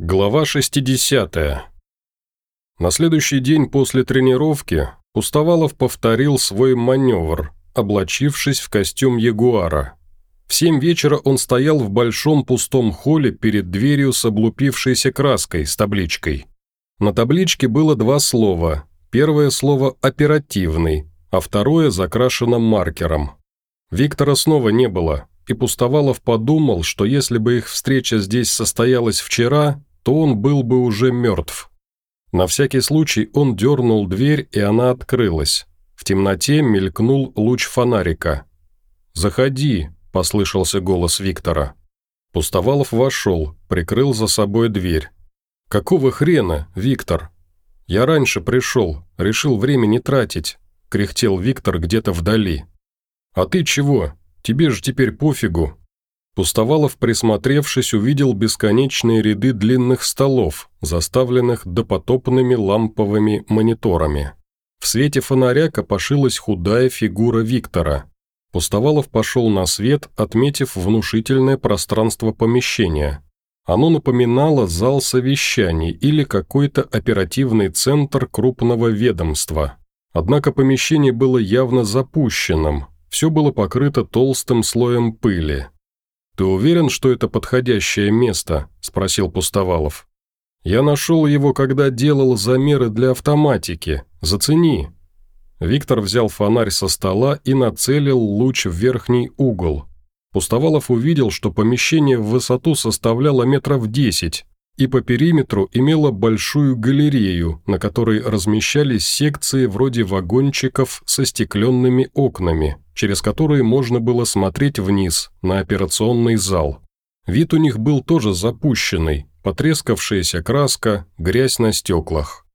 Глава 60. На следующий день после тренировки Пустовалов повторил свой маневр, облачившись в костюм ягуара. В семь вечера он стоял в большом пустом холле перед дверью с облупившейся краской с табличкой. На табличке было два слова. Первое слово «оперативный», а второе закрашено маркером. Виктора снова не было, и Пустовалов подумал, что если бы их встреча здесь состоялась вчера, то он был бы уже мертв. На всякий случай он дернул дверь, и она открылась. В темноте мелькнул луч фонарика. «Заходи», – послышался голос Виктора. Пустовалов вошел, прикрыл за собой дверь. «Какого хрена, Виктор?» «Я раньше пришел, решил время не тратить», – кряхтел Виктор где-то вдали. «А ты чего? Тебе же теперь пофигу. Пустовалов, присмотревшись, увидел бесконечные ряды длинных столов, заставленных допотопными ламповыми мониторами. В свете фонаря копошилась худая фигура Виктора. Пустовалов пошел на свет, отметив внушительное пространство помещения. Оно напоминало зал совещаний или какой-то оперативный центр крупного ведомства. Однако помещение было явно запущенным, все было покрыто толстым слоем пыли. «Ты уверен, что это подходящее место?» – спросил Пустовалов. «Я нашел его, когда делал замеры для автоматики. Зацени». Виктор взял фонарь со стола и нацелил луч в верхний угол. Пустовалов увидел, что помещение в высоту составляло метров десять, и по периметру имело большую галерею, на которой размещались секции вроде вагончиков со стекленными окнами, через которые можно было смотреть вниз, на операционный зал. Вид у них был тоже запущенный, потрескавшаяся краска, грязь на стеклах.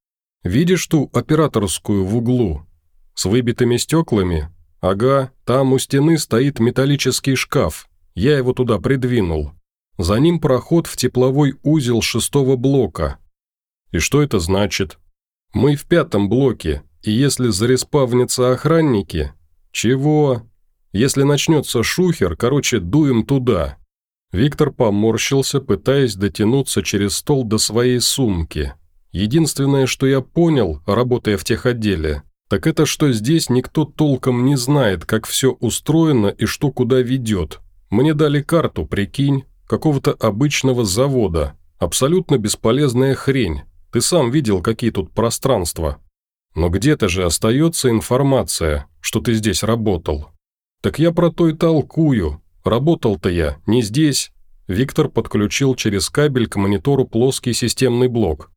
«Видишь ту операторскую в углу? С выбитыми стеклами? Ага, там у стены стоит металлический шкаф. Я его туда придвинул. За ним проход в тепловой узел шестого блока. И что это значит? Мы в пятом блоке, и если зареспавнятся охранники... Чего? Если начнется шухер, короче, дуем туда. Виктор поморщился, пытаясь дотянуться через стол до своей сумки. Единственное, что я понял, работая в техотделе, так это что здесь никто толком не знает, как все устроено и что куда ведет. Мне дали карту, прикинь, какого-то обычного завода. Абсолютно бесполезная хрень. Ты сам видел, какие тут пространства. Но где-то же остается информация, что ты здесь работал. Так я про то и толкую. Работал-то я не здесь. Виктор подключил через кабель к монитору плоский системный блок.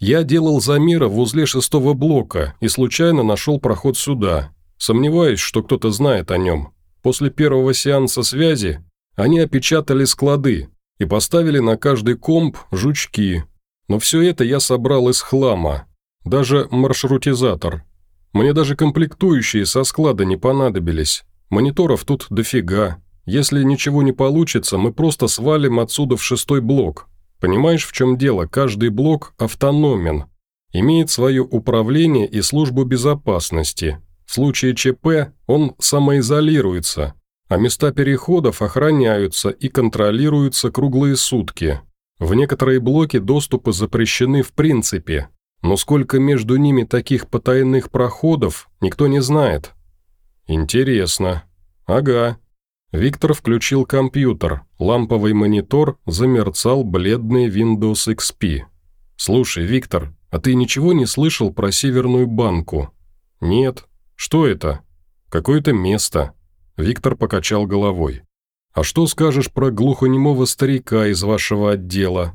Я делал замеры в узле шестого блока и случайно нашел проход сюда. Сомневаюсь, что кто-то знает о нем. После первого сеанса связи они опечатали склады и поставили на каждый комп жучки. Но все это я собрал из хлама. Даже маршрутизатор. Мне даже комплектующие со склада не понадобились. Мониторов тут дофига. Если ничего не получится, мы просто свалим отсюда в шестой блок. Понимаешь, в чем дело? Каждый блок автономен. Имеет свое управление и службу безопасности. В случае ЧП он самоизолируется, а места переходов охраняются и контролируются круглые сутки. В некоторые блоки доступы запрещены в принципе, но сколько между ними таких потайных проходов, никто не знает. Интересно. Ага. Виктор включил компьютер, ламповый монитор замерцал бледный Windows XP. «Слушай, Виктор, а ты ничего не слышал про Северную банку?» «Нет. Что это?» «Какое-то место. Виктор покачал головой. «А что скажешь про глухонемого старика из вашего отдела?»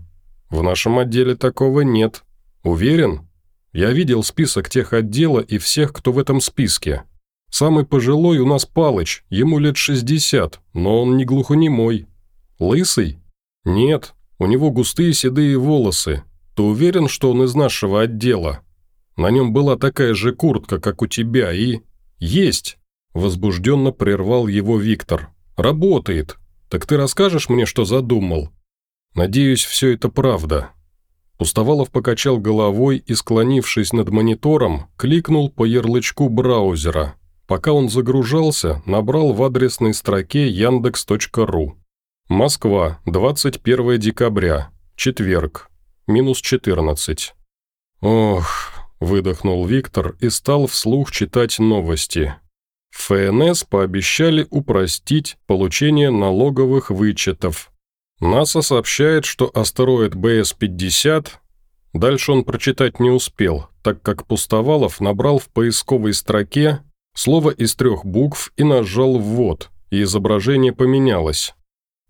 «В нашем отделе такого нет. Уверен?» «Я видел список тех отдела и всех, кто в этом списке. Самый пожилой у нас Палыч, ему лет 60, но он не глухонемой. Лысый? Нет, у него густые седые волосы. Ты уверен, что он из нашего отдела? На нем была такая же куртка, как у тебя, и... Есть! Возбужденно прервал его Виктор. «Работает. Так ты расскажешь мне, что задумал?» «Надеюсь, все это правда». Пустовалов покачал головой и, склонившись над монитором, кликнул по ярлычку браузера. Пока он загружался, набрал в адресной строке яндекс.ру. Москва, 21 декабря, четверг. минус 14. Ох, выдохнул Виктор и стал вслух читать новости. ФНС пообещали упростить получение налоговых вычетов. НАСА сообщает, что астероид БС-50 Дальше он прочитать не успел, так как Пустовалов набрал в поисковой строке слово из трех букв и нажал «ввод», и изображение поменялось.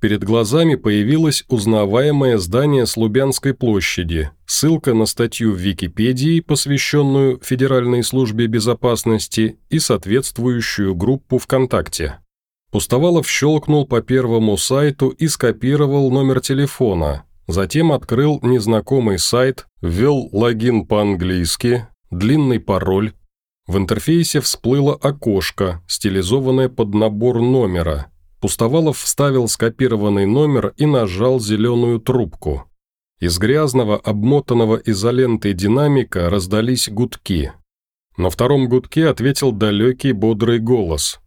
Перед глазами появилось узнаваемое здание Слубянской площади, ссылка на статью в Википедии, посвященную Федеральной службе безопасности и соответствующую группу ВКонтакте. Пустовалов щелкнул по первому сайту и скопировал номер телефона, затем открыл незнакомый сайт, ввел логин по-английски, длинный пароль. В интерфейсе всплыло окошко, стилизованное под набор номера – Пустовалов вставил скопированный номер и нажал зеленую трубку. Из грязного, обмотанного изолентой динамика раздались гудки. На втором гудке ответил далекий бодрый голос.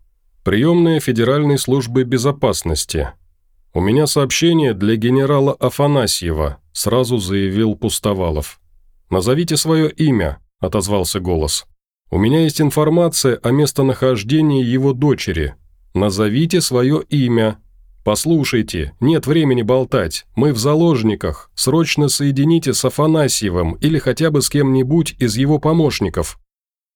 «Приемная Федеральной службы безопасности. У меня сообщение для генерала Афанасьева», сразу заявил Пустовалов. «Назовите свое имя», – отозвался голос. «У меня есть информация о местонахождении его дочери, «Назовите свое имя». «Послушайте, нет времени болтать, мы в заложниках, срочно соедините с Афанасьевым или хотя бы с кем-нибудь из его помощников».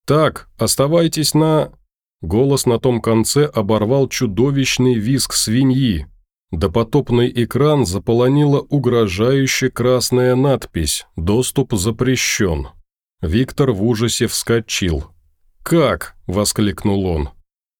«Так, оставайтесь на...» Голос на том конце оборвал чудовищный визг свиньи. Допотопный экран заполонила угрожающая красная надпись «Доступ запрещен». Виктор в ужасе вскочил. «Как?» – воскликнул он.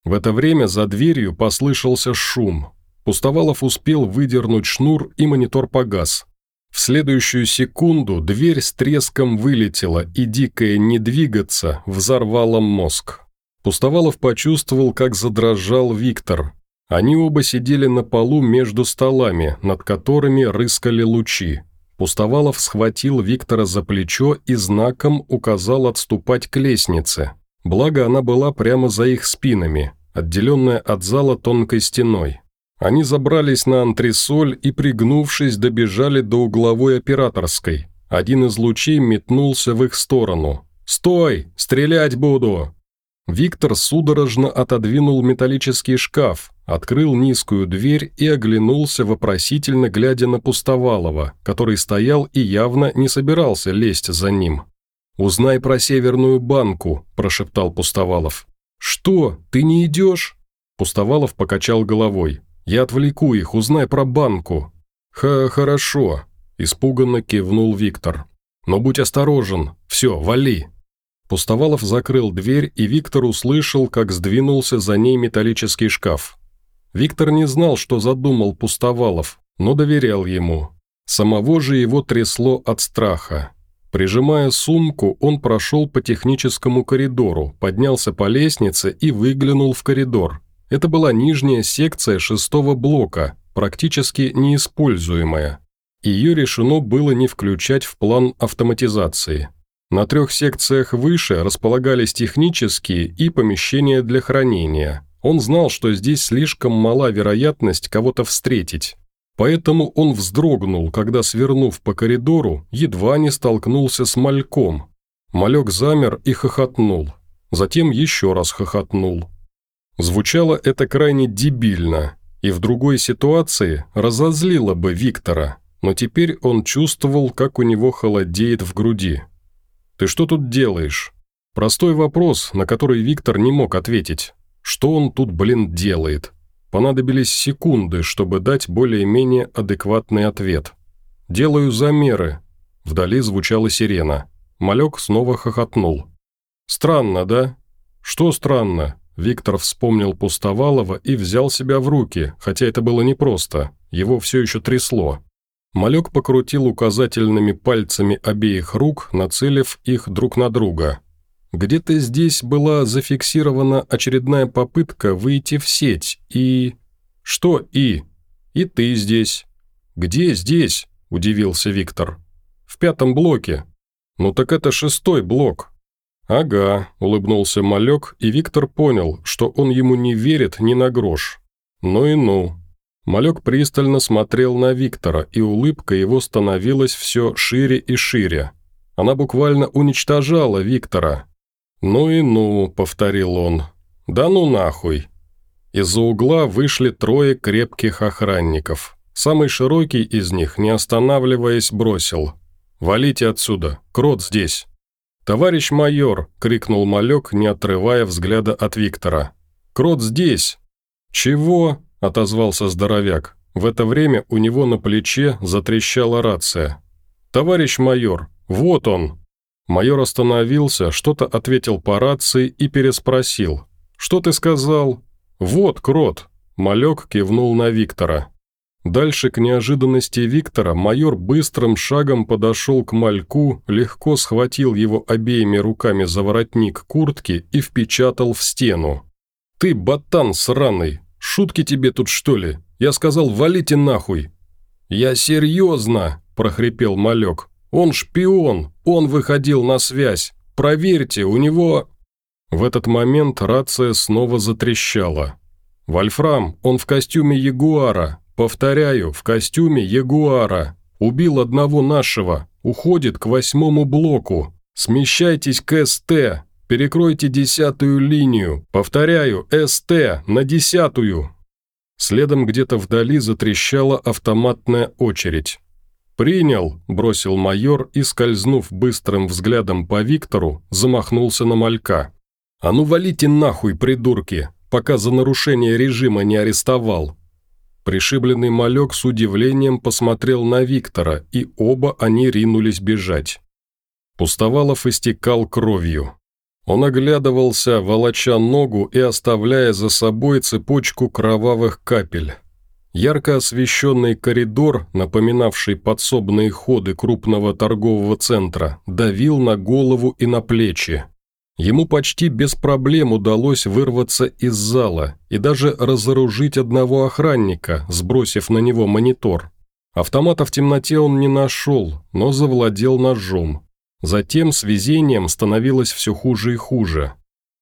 В это время за дверью послышался шум. Пустовалов успел выдернуть шнур, и монитор погас. В следующую секунду дверь с треском вылетела, и дикое «не двигаться» взорвало мозг. Пустовалов почувствовал, как задрожал Виктор. Они оба сидели на полу между столами, над которыми рыскали лучи. Пустовалов схватил Виктора за плечо и знаком указал отступать к лестнице. Благо она была прямо за их спинами отделенная от зала тонкой стеной. Они забрались на антресоль и, пригнувшись, добежали до угловой операторской. Один из лучей метнулся в их сторону. «Стой! Стрелять буду!» Виктор судорожно отодвинул металлический шкаф, открыл низкую дверь и оглянулся, вопросительно глядя на Пустовалова, который стоял и явно не собирался лезть за ним. «Узнай про Северную банку», – прошептал Пустовалов. «Что, ты не идешь?» Пустовалов покачал головой. «Я отвлеку их, узнай про банку». «Ха, хорошо», – испуганно кивнул Виктор. «Но будь осторожен. Все, вали». Пустовалов закрыл дверь, и Виктор услышал, как сдвинулся за ней металлический шкаф. Виктор не знал, что задумал Пустовалов, но доверял ему. Самого же его трясло от страха. Прижимая сумку, он прошел по техническому коридору, поднялся по лестнице и выглянул в коридор. Это была нижняя секция шестого блока, практически неиспользуемая. Ее решено было не включать в план автоматизации. На трех секциях выше располагались технические и помещения для хранения. Он знал, что здесь слишком мала вероятность кого-то встретить. Поэтому он вздрогнул, когда, свернув по коридору, едва не столкнулся с мальком. Малек замер и хохотнул. Затем еще раз хохотнул. Звучало это крайне дебильно, и в другой ситуации разозлило бы Виктора, но теперь он чувствовал, как у него холодеет в груди. «Ты что тут делаешь?» Простой вопрос, на который Виктор не мог ответить. Что он тут, блин, делает? Понадобились секунды, чтобы дать более-менее адекватный ответ. «Делаю замеры». Вдали звучала сирена. Малек снова хохотнул. «Странно, да?» «Что странно?» Виктор вспомнил Пустовалова и взял себя в руки, хотя это было непросто. Его все еще трясло. Малек покрутил указательными пальцами обеих рук, нацелив их друг на друга. Где-то здесь была зафиксирована очередная попытка выйти в сеть, и... Что «и»? И ты здесь. Где здесь? Удивился Виктор. В пятом блоке. Ну так это шестой блок. Ага, улыбнулся Малек, и Виктор понял, что он ему не верит ни на грош. Ну и ну. Малек пристально смотрел на Виктора, и улыбка его становилась все шире и шире. Она буквально уничтожала Виктора. «Ну и ну», — повторил он. «Да ну нахуй». Из-за угла вышли трое крепких охранников. Самый широкий из них, не останавливаясь, бросил. «Валите отсюда, крот здесь». «Товарищ майор!» – крикнул малек, не отрывая взгляда от Виктора. «Крот здесь!» «Чего?» – отозвался здоровяк. В это время у него на плече затрещала рация. «Товарищ майор, вот он!» Майор остановился, что-то ответил по рации и переспросил. «Что ты сказал?» «Вот, крот!» Малек кивнул на Виктора. Дальше, к неожиданности Виктора, майор быстрым шагом подошел к мальку, легко схватил его обеими руками за воротник куртки и впечатал в стену. «Ты, ботан сраный, шутки тебе тут что ли? Я сказал, валите нахуй!» «Я серьезно!» – прохрипел малек. «Он шпион, он выходил на связь. Проверьте, у него...» В этот момент рация снова затрещала. «Вольфрам, он в костюме ягуара. Повторяю, в костюме ягуара. Убил одного нашего. Уходит к восьмому блоку. Смещайтесь к СТ. Перекройте десятую линию. Повторяю, СТ на десятую». Следом где-то вдали затрещала автоматная очередь. «Принял», – бросил майор и, скользнув быстрым взглядом по Виктору, замахнулся на малька. «А ну валите нахуй, придурки, пока за нарушение режима не арестовал». Пришибленный малек с удивлением посмотрел на Виктора, и оба они ринулись бежать. Пустовалов истекал кровью. Он оглядывался, волоча ногу и оставляя за собой цепочку кровавых капель. Ярко освещенный коридор, напоминавший подсобные ходы крупного торгового центра, давил на голову и на плечи. Ему почти без проблем удалось вырваться из зала и даже разоружить одного охранника, сбросив на него монитор. Автомата в темноте он не нашел, но завладел ножом. Затем с везением становилось все хуже и хуже.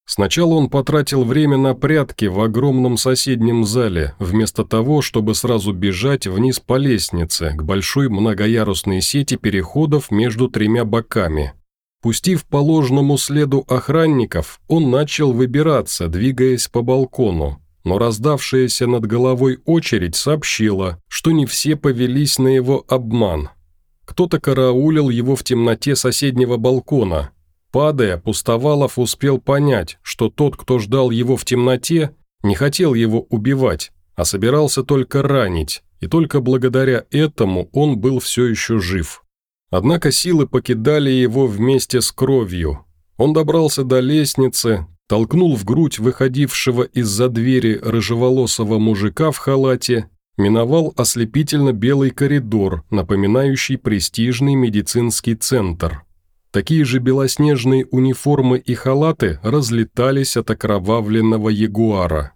Сначала он потратил время на прятки в огромном соседнем зале, вместо того, чтобы сразу бежать вниз по лестнице к большой многоярусной сети переходов между тремя боками. Пустив по ложному следу охранников, он начал выбираться, двигаясь по балкону, но раздавшаяся над головой очередь сообщила, что не все повелись на его обман. Кто-то караулил его в темноте соседнего балкона. Падая, Пустовалов успел понять, что тот, кто ждал его в темноте, не хотел его убивать, а собирался только ранить, и только благодаря этому он был все еще жив. Однако силы покидали его вместе с кровью. Он добрался до лестницы, толкнул в грудь выходившего из-за двери рыжеволосого мужика в халате, миновал ослепительно белый коридор, напоминающий престижный медицинский центр. Такие же белоснежные униформы и халаты разлетались от окровавленного ягуара.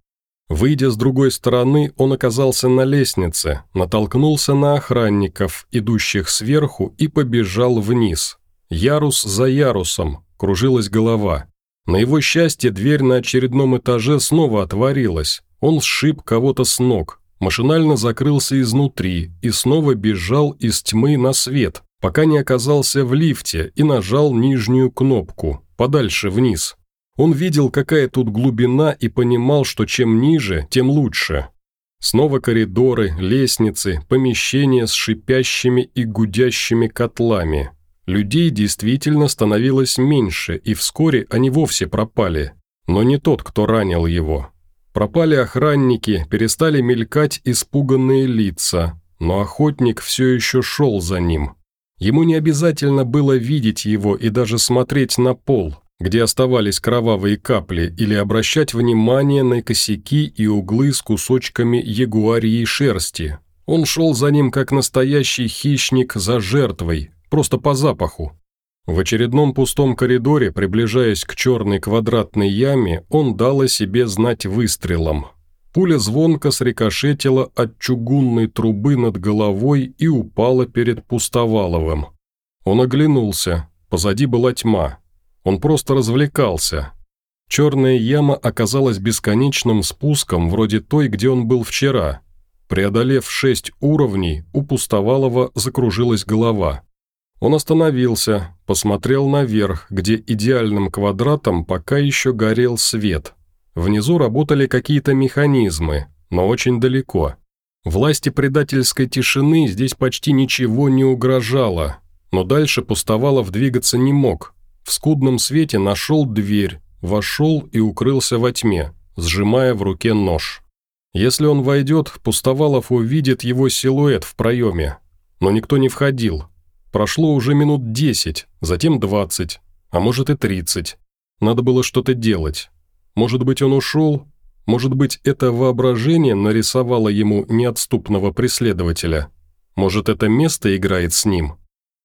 Выйдя с другой стороны, он оказался на лестнице, натолкнулся на охранников, идущих сверху, и побежал вниз. Ярус за ярусом, кружилась голова. На его счастье дверь на очередном этаже снова отворилась. Он сшиб кого-то с ног, машинально закрылся изнутри и снова бежал из тьмы на свет, пока не оказался в лифте и нажал нижнюю кнопку, подальше вниз. Он видел, какая тут глубина и понимал, что чем ниже, тем лучше. Снова коридоры, лестницы, помещения с шипящими и гудящими котлами. Людей действительно становилось меньше, и вскоре они вовсе пропали. Но не тот, кто ранил его. Пропали охранники, перестали мелькать испуганные лица, но охотник все еще шел за ним. Ему не обязательно было видеть его и даже смотреть на пол, где оставались кровавые капли, или обращать внимание на косяки и углы с кусочками ягуарьей шерсти. Он шел за ним как настоящий хищник за жертвой, просто по запаху. В очередном пустом коридоре, приближаясь к черной квадратной яме, он дал о себе знать выстрелом. Пуля звонко срикошетила от чугунной трубы над головой и упала перед Пустоваловым. Он оглянулся, позади была тьма, он просто развлекался. Черная яма оказалась бесконечным спуском, вроде той, где он был вчера. Преодолев шесть уровней, у Пустовалова закружилась голова. Он остановился, посмотрел наверх, где идеальным квадратом пока еще горел свет. Внизу работали какие-то механизмы, но очень далеко. Власти предательской тишины здесь почти ничего не угрожало, но дальше Пустовалов двигаться не мог. В скудном свете нашел дверь, вошел и укрылся во тьме, сжимая в руке нож. Если он войдет, Пустовалов увидит его силуэт в проеме. Но никто не входил, Прошло уже минут десять, затем двадцать, а может и тридцать. Надо было что-то делать. Может быть, он ушел? Может быть, это воображение нарисовало ему неотступного преследователя? Может, это место играет с ним?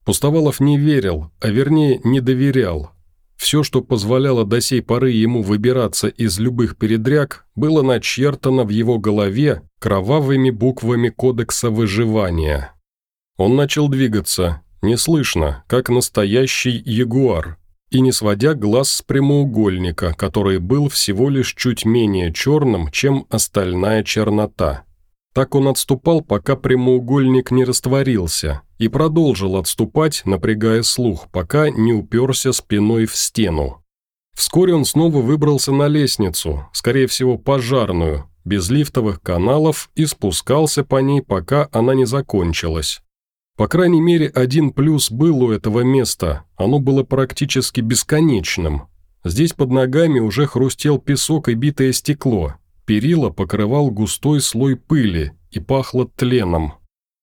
Пустовалов не верил, а вернее, не доверял. Все, что позволяло до сей поры ему выбираться из любых передряг, было начертано в его голове кровавыми буквами кодекса выживания. Он начал двигаться, не слышно, как настоящий ягуар, и не сводя глаз с прямоугольника, который был всего лишь чуть менее черным, чем остальная чернота. Так он отступал, пока прямоугольник не растворился, и продолжил отступать, напрягая слух, пока не уперся спиной в стену. Вскоре он снова выбрался на лестницу, скорее всего пожарную, без лифтовых каналов и спускался по ней, пока она не закончилась. По крайней мере, один плюс был у этого места, оно было практически бесконечным. Здесь под ногами уже хрустел песок и битое стекло, перила покрывал густой слой пыли и пахло тленом.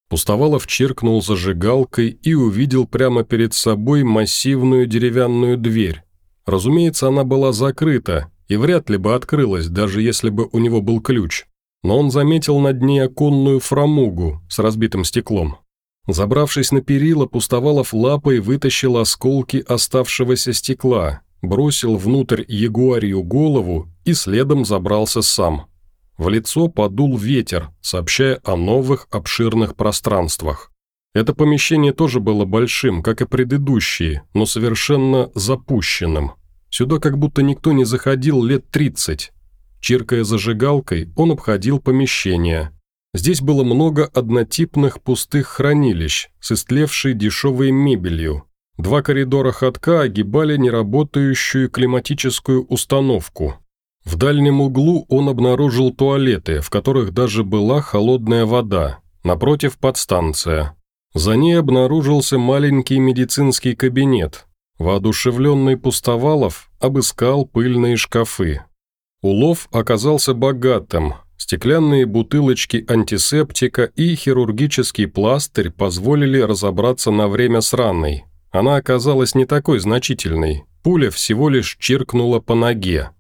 Пустовалов чиркнул зажигалкой и увидел прямо перед собой массивную деревянную дверь. Разумеется, она была закрыта и вряд ли бы открылась, даже если бы у него был ключ. Но он заметил над ней оконную фрамугу с разбитым стеклом. Забравшись на перила, Пустовалов лапой вытащил осколки оставшегося стекла, бросил внутрь ягуарию голову и следом забрался сам. В лицо подул ветер, сообщая о новых обширных пространствах. Это помещение тоже было большим, как и предыдущие, но совершенно запущенным. Сюда как будто никто не заходил лет 30. Чиркая зажигалкой, он обходил помещение, Здесь было много однотипных пустых хранилищ с истлевшей дешевой мебелью. Два коридора ходка огибали неработающую климатическую установку. В дальнем углу он обнаружил туалеты, в которых даже была холодная вода, напротив подстанция. За ней обнаружился маленький медицинский кабинет. Воодушевленный Пустовалов обыскал пыльные шкафы. Улов оказался богатым, Стеклянные бутылочки антисептика и хирургический пластырь позволили разобраться на время с раной. Она оказалась не такой значительной, пуля всего лишь чиркнула по ноге.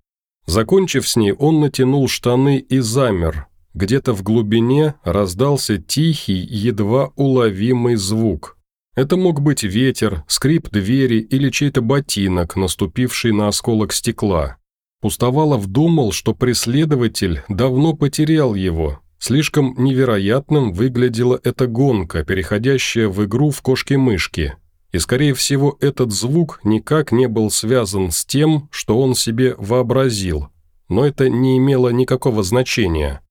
Закончив с ней, он натянул штаны и замер. Где-то в глубине раздался тихий, едва уловимый звук. Это мог быть ветер, скрип двери или чей-то ботинок, наступивший на осколок стекла. Пустовалов думал, что преследователь давно потерял его. Слишком невероятным выглядела эта гонка, переходящая в игру в кошки-мышки. И, скорее всего, этот звук никак не был связан с тем, что он себе вообразил. Но это не имело никакого значения.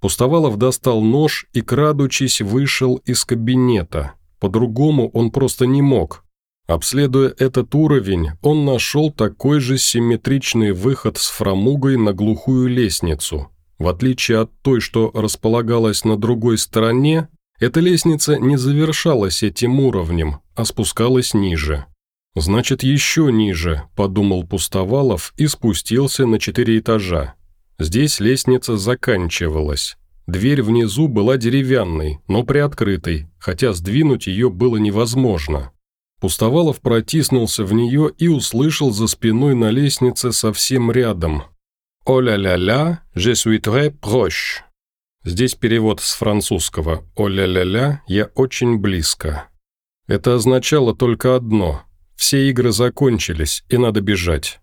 Пустовалов достал нож и, крадучись, вышел из кабинета. По-другому он просто не мог. Обследуя этот уровень, он нашел такой же симметричный выход с фрамугой на глухую лестницу. В отличие от той, что располагалась на другой стороне, эта лестница не завершалась этим уровнем, а спускалась ниже. «Значит, еще ниже», – подумал Пустовалов и спустился на четыре этажа. Здесь лестница заканчивалась. Дверь внизу была деревянной, но приоткрытой, хотя сдвинуть ее было невозможно. Пустовалов протиснулся в нее и услышал за спиной на лестнице совсем рядом. «О-ля-ля-ля, je suis très proche». Здесь перевод с французского «О-ля-ля-ля, я очень близко». Это означало только одно – все игры закончились, и надо бежать.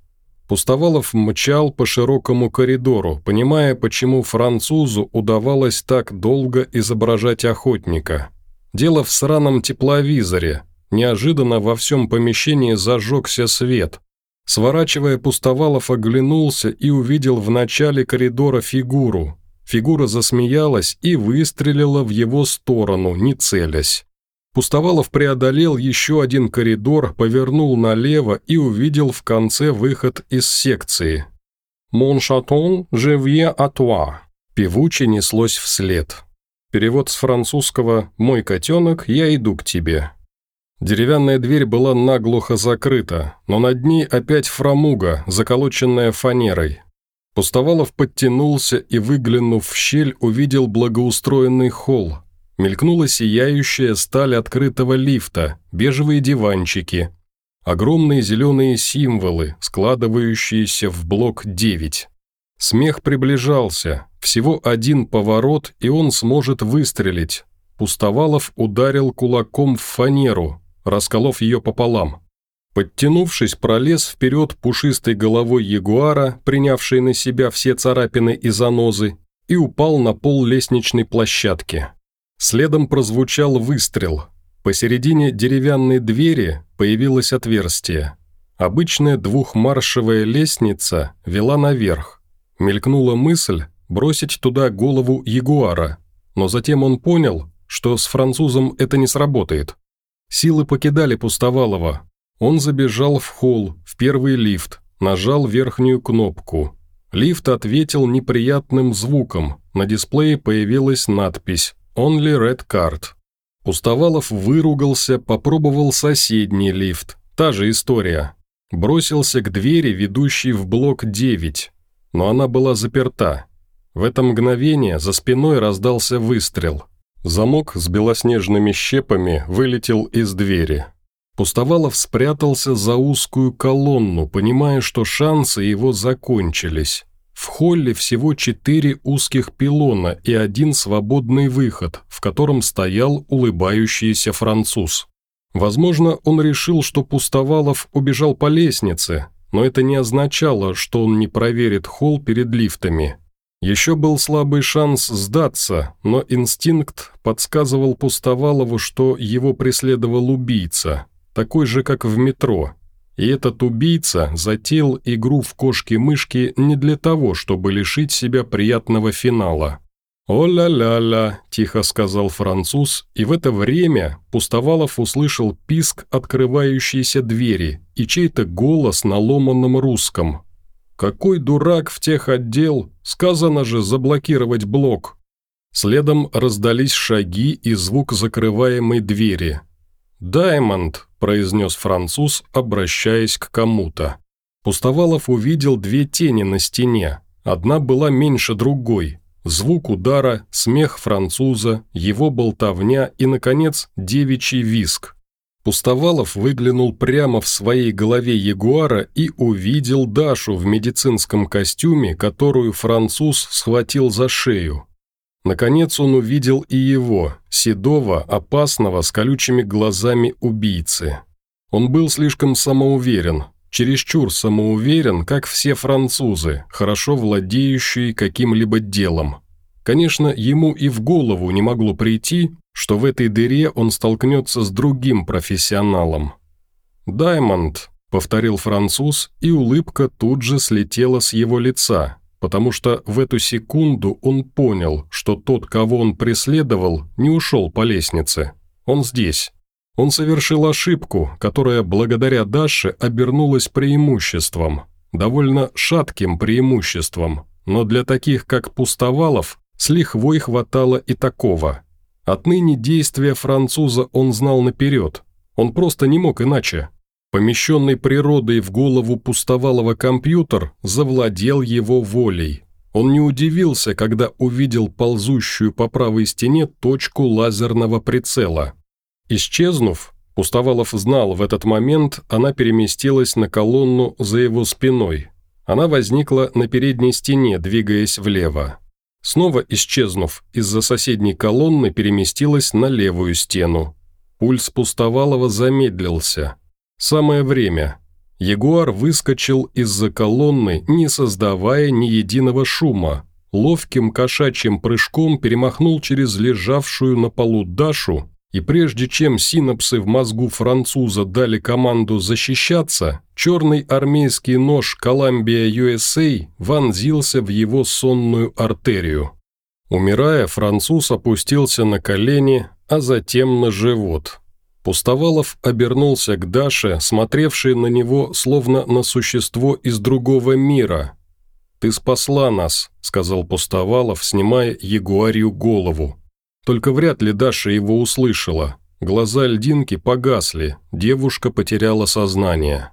Пустовалов мчал по широкому коридору, понимая, почему французу удавалось так долго изображать охотника. Дело в сраном тепловизоре, Неожиданно во всем помещении зажегся свет. Сворачивая, Пустовалов оглянулся и увидел в начале коридора фигуру. Фигура засмеялась и выстрелила в его сторону, не целясь. Пустовалов преодолел еще один коридор, повернул налево и увидел в конце выход из секции. «Mon chaton, je viens à toi», певуче неслось вслед. Перевод с французского «Мой котенок, я иду к тебе». Деревянная дверь была наглухо закрыта, но над ней опять фрамуга, заколоченная фанерой. Пустовалов подтянулся и, выглянув в щель, увидел благоустроенный холл, Мелькнула сияющая сталь открытого лифта, бежевые диванчики, огромные зеленые символы, складывающиеся в блок 9. Смех приближался, всего один поворот, и он сможет выстрелить. Пустовалов ударил кулаком в фанеру, расколов ее пополам. Подтянувшись, пролез вперед пушистой головой ягуара, принявшей на себя все царапины и занозы, и упал на пол лестничной площадки. Следом прозвучал выстрел. Посередине деревянной двери появилось отверстие. Обычная двухмаршевая лестница вела наверх. Мелькнула мысль бросить туда голову ягуара, но затем он понял, что с французом это не сработает. Силы покидали Пустовалова. Он забежал в холл, в первый лифт, нажал верхнюю кнопку. Лифт ответил неприятным звуком, на дисплее появилась надпись Only Red Card. Пустовалов выругался, попробовал соседний лифт. Та же история. Бросился к двери, ведущей в блок 9, но она была заперта. В это мгновение за спиной раздался выстрел. Замок с белоснежными щепами вылетел из двери. Пустовалов спрятался за узкую колонну, понимая, что шансы его закончились. В холле всего четыре узких пилона и один свободный выход, в котором стоял улыбающийся француз. Возможно, он решил, что Пустовалов убежал по лестнице, но это не означало, что он не проверит холл перед лифтами. Еще был слабый шанс сдаться, но инстинкт подсказывал Пустовалову, что его преследовал убийца, такой же, как в метро, и этот убийца затеял игру в кошки-мышки не для того, чтобы лишить себя приятного финала. «О-ля-ля-ля», – тихо сказал француз, и в это время Пустовалов услышал писк открывающейся двери и чей-то голос на ломаном русском. «Какой дурак в тех отдел? Сказано же заблокировать блок». Следом раздались шаги и звук закрываемой двери. «Даймонд», – произнес француз, обращаясь к кому-то. Пустовалов увидел две тени на стене. Одна была меньше другой. Звук удара, смех француза, его болтовня и, наконец, девичий виск. Пустовалов выглянул прямо в своей голове ягуара и увидел Дашу в медицинском костюме, которую француз схватил за шею. Наконец он увидел и его, седого, опасного, с колючими глазами убийцы. Он был слишком самоуверен, чересчур самоуверен, как все французы, хорошо владеющие каким-либо делом. Конечно, ему и в голову не могло прийти, что в этой дыре он столкнется с другим профессионалом. «Даймонд», — повторил француз, и улыбка тут же слетела с его лица, потому что в эту секунду он понял, что тот, кого он преследовал, не ушел по лестнице. Он здесь. Он совершил ошибку, которая благодаря Даше обернулась преимуществом, довольно шатким преимуществом, но для таких, как Пустовалов, с лихвой хватало и такого. Отныне действия француза он знал наперед, он просто не мог иначе. Помещенный природой в голову пустовалого компьютер завладел его волей. Он не удивился, когда увидел ползущую по правой стене точку лазерного прицела. Исчезнув, Пустовалов знал, в этот момент она переместилась на колонну за его спиной. Она возникла на передней стене, двигаясь влево. Снова исчезнув, из-за соседней колонны переместилась на левую стену. Пульс Пустовалова замедлился – Самое время. Ягуар выскочил из-за колонны, не создавая ни единого шума. Ловким кошачьим прыжком перемахнул через лежавшую на полу Дашу, и прежде чем синапсы в мозгу француза дали команду защищаться, черный армейский нож Columbia USA вонзился в его сонную артерию. Умирая, француз опустился на колени, а затем на живот. Пустовалов обернулся к Даше, смотревшей на него, словно на существо из другого мира. «Ты спасла нас», — сказал Пустовалов, снимая ягуарию голову. Только вряд ли Даша его услышала. Глаза льдинки погасли, девушка потеряла сознание.